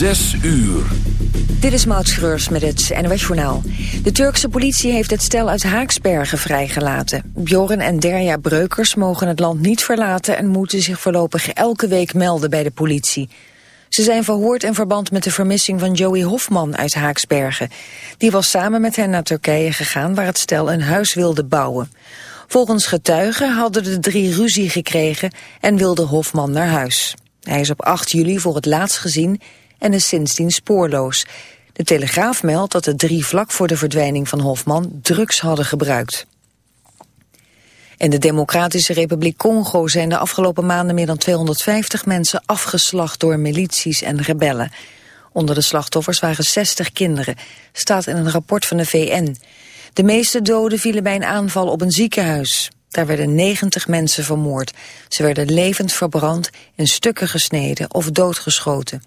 Zes uur. Dit is Maud Schreurs met het NOS Journaal. De Turkse politie heeft het stel uit Haaksbergen vrijgelaten. Bjorn en Derja Breukers mogen het land niet verlaten... en moeten zich voorlopig elke week melden bij de politie. Ze zijn verhoord in verband met de vermissing van Joey Hofman uit Haaksbergen. Die was samen met hen naar Turkije gegaan... waar het stel een huis wilde bouwen. Volgens getuigen hadden de drie ruzie gekregen... en wilde Hofman naar huis. Hij is op 8 juli voor het laatst gezien en is sindsdien spoorloos. De Telegraaf meldt dat de drie vlak voor de verdwijning van Hofman drugs hadden gebruikt. In de Democratische Republiek Congo zijn de afgelopen maanden meer dan 250 mensen afgeslacht door milities en rebellen. Onder de slachtoffers waren 60 kinderen, staat in een rapport van de VN. De meeste doden vielen bij een aanval op een ziekenhuis. Daar werden 90 mensen vermoord. Ze werden levend verbrand, in stukken gesneden of doodgeschoten.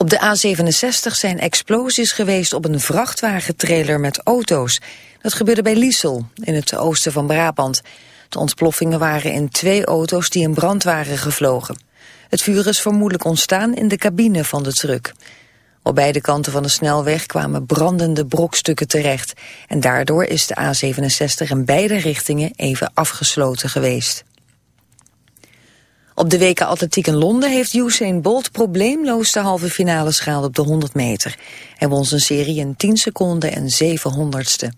Op de A67 zijn explosies geweest op een vrachtwagentrailer met auto's. Dat gebeurde bij Liesel, in het oosten van Brabant. De ontploffingen waren in twee auto's die in brand waren gevlogen. Het vuur is vermoedelijk ontstaan in de cabine van de truck. Op beide kanten van de snelweg kwamen brandende brokstukken terecht. En daardoor is de A67 in beide richtingen even afgesloten geweest. Op de WK Atletiek in Londen heeft Usain Bolt probleemloos de halve finale gehaald op de 100 meter. Hij won zijn serie in 10 seconden en 700ste.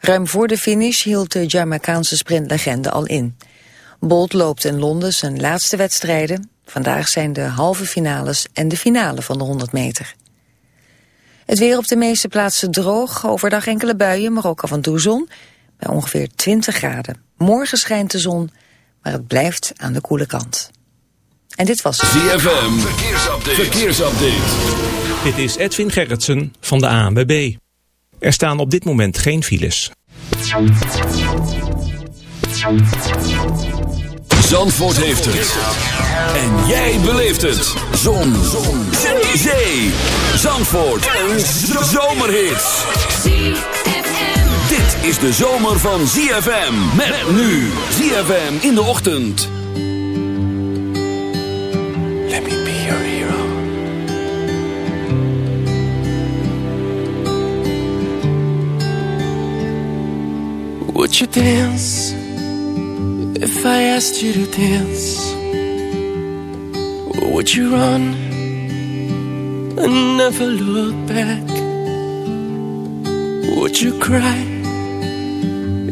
Ruim voor de finish hield de Jamaicaanse sprintlegende al in. Bolt loopt in Londen zijn laatste wedstrijden. Vandaag zijn de halve finales en de finale van de 100 meter. Het weer op de meeste plaatsen droog, overdag enkele buien, maar ook af en toe zon. Bij ongeveer 20 graden. Morgen schijnt de zon maar het blijft aan de koele kant. En dit was ZFM, verkeersupdate. verkeersupdate. Dit is Edwin Gerritsen van de ANWB. Er staan op dit moment geen files. Zandvoort heeft het. En jij beleeft het. Zon. Zon. Zee. Zandvoort. Een zomerhit is de zomer van ZFM. Met, nu ZFM in de ochtend. Let me be your hero. Would you dance if I asked you to dance? Would you run and never look back? Would you cry?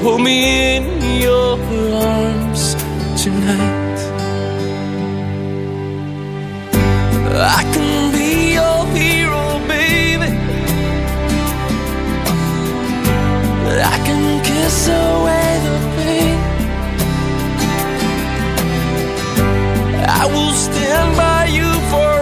Hold me in your arms tonight. I can be your hero, baby. I can kiss away the pain. I will stand by you forever.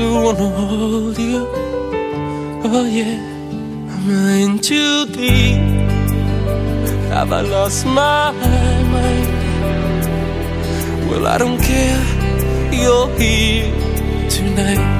still wanna hold you. Oh yeah, am I in too deep? Have I lost my mind? Well, I don't care. You're here tonight.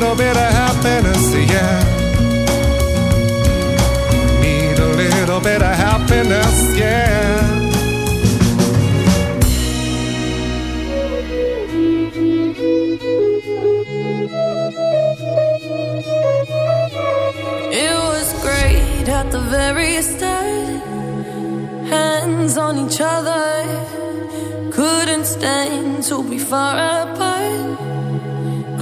little bit of happiness, yeah. Need a little bit of happiness, yeah. It was great at the very start. Hands on each other, couldn't stand to be far apart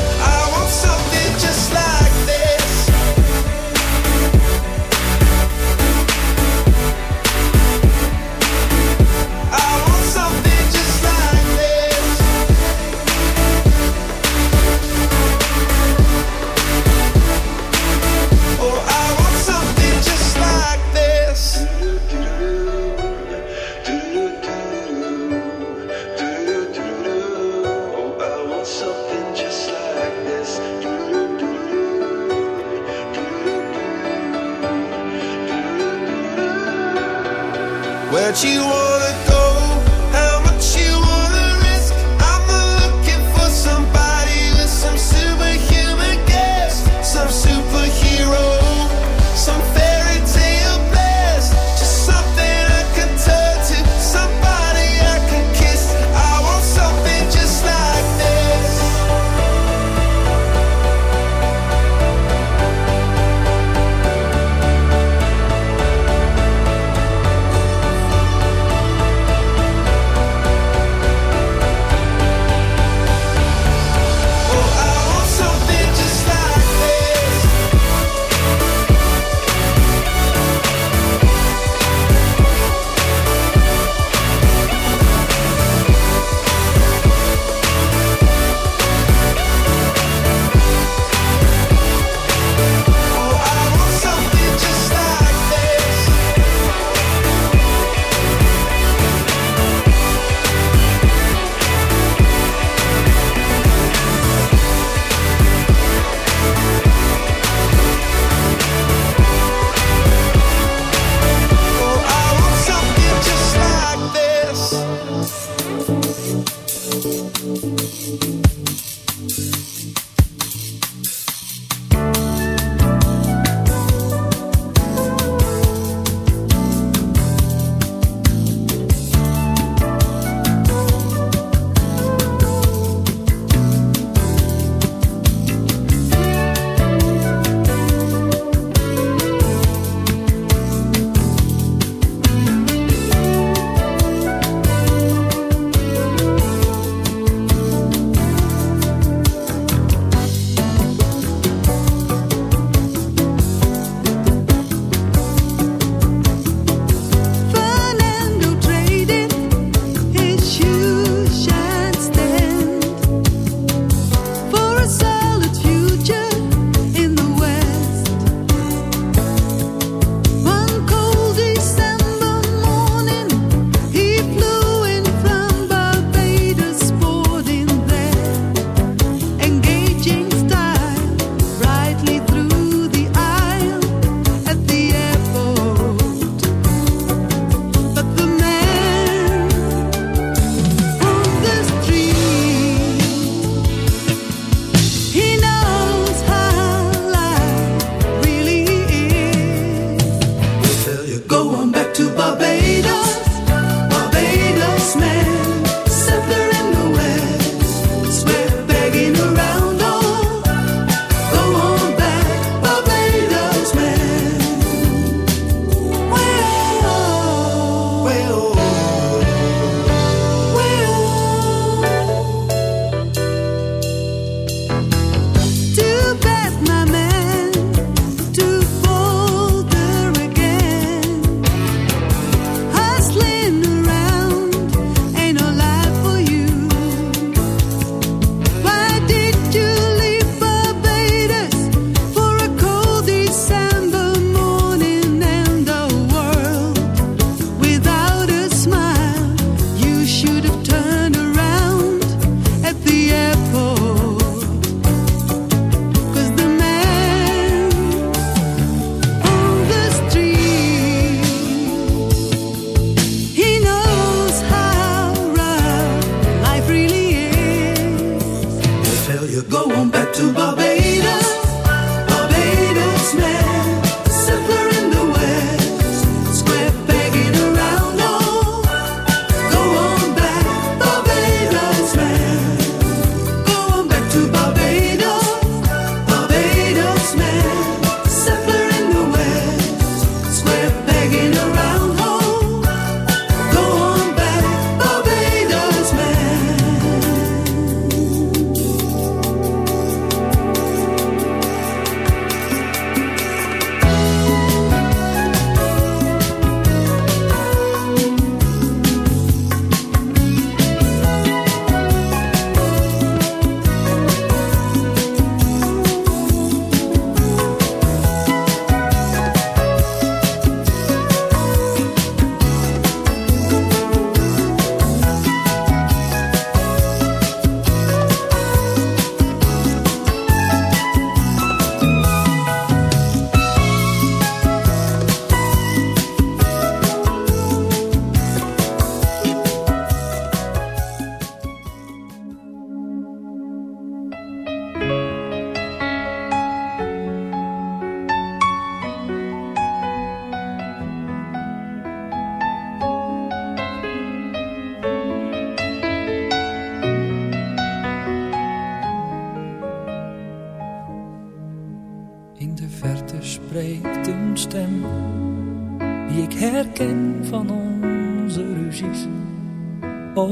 I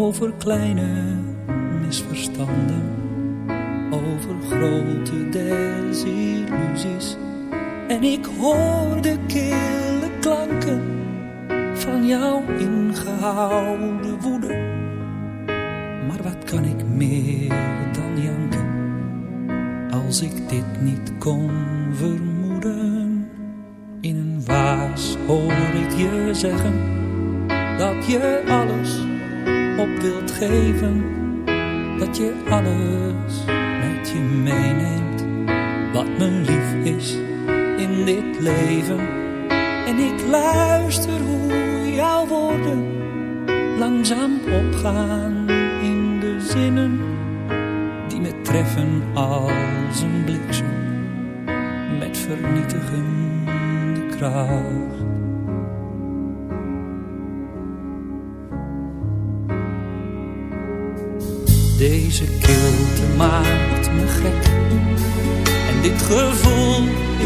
over kleine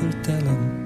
vertellen.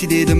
Taksi dedim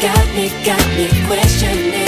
got me, got me questioning.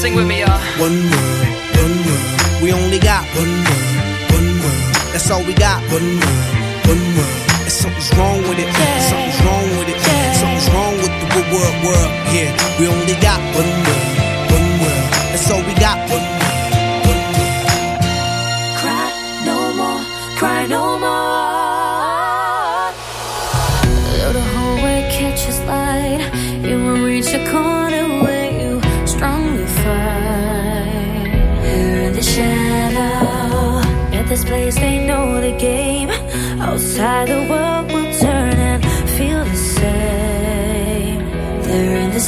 Sing with me, y'all. One world, one world. We only got one world, one world. That's all we got. One world, one world. And something's wrong with it. Something's wrong with it. Something's wrong with the good world, world. Yeah, we only got one world, one world. That's all we got. One world, one world. Cry no more, cry no more.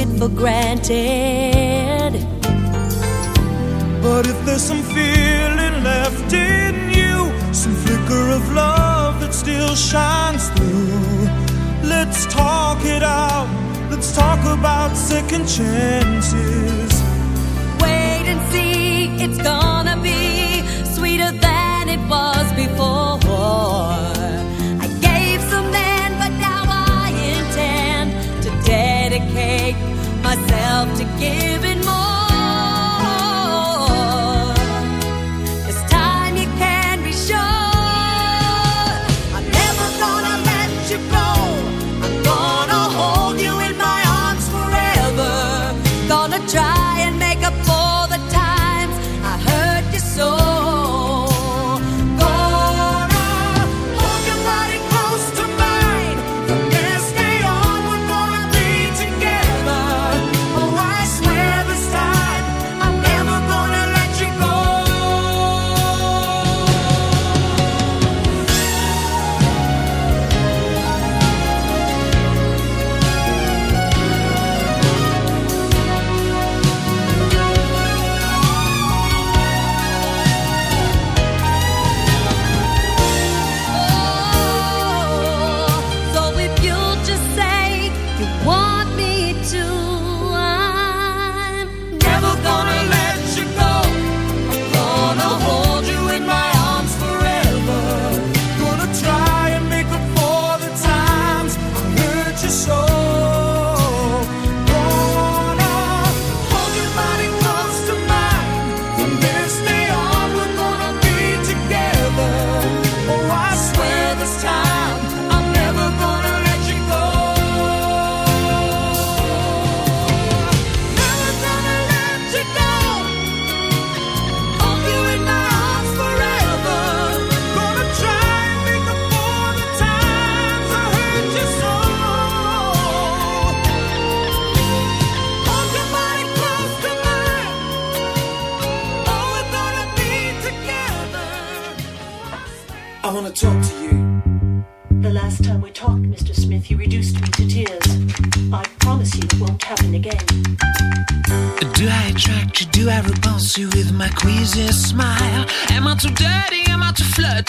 it for granted. But if there's some feeling left in you, some flicker of love that still shines through, let's talk it out. Let's talk about second chances. Wait and see, it's gone giving more.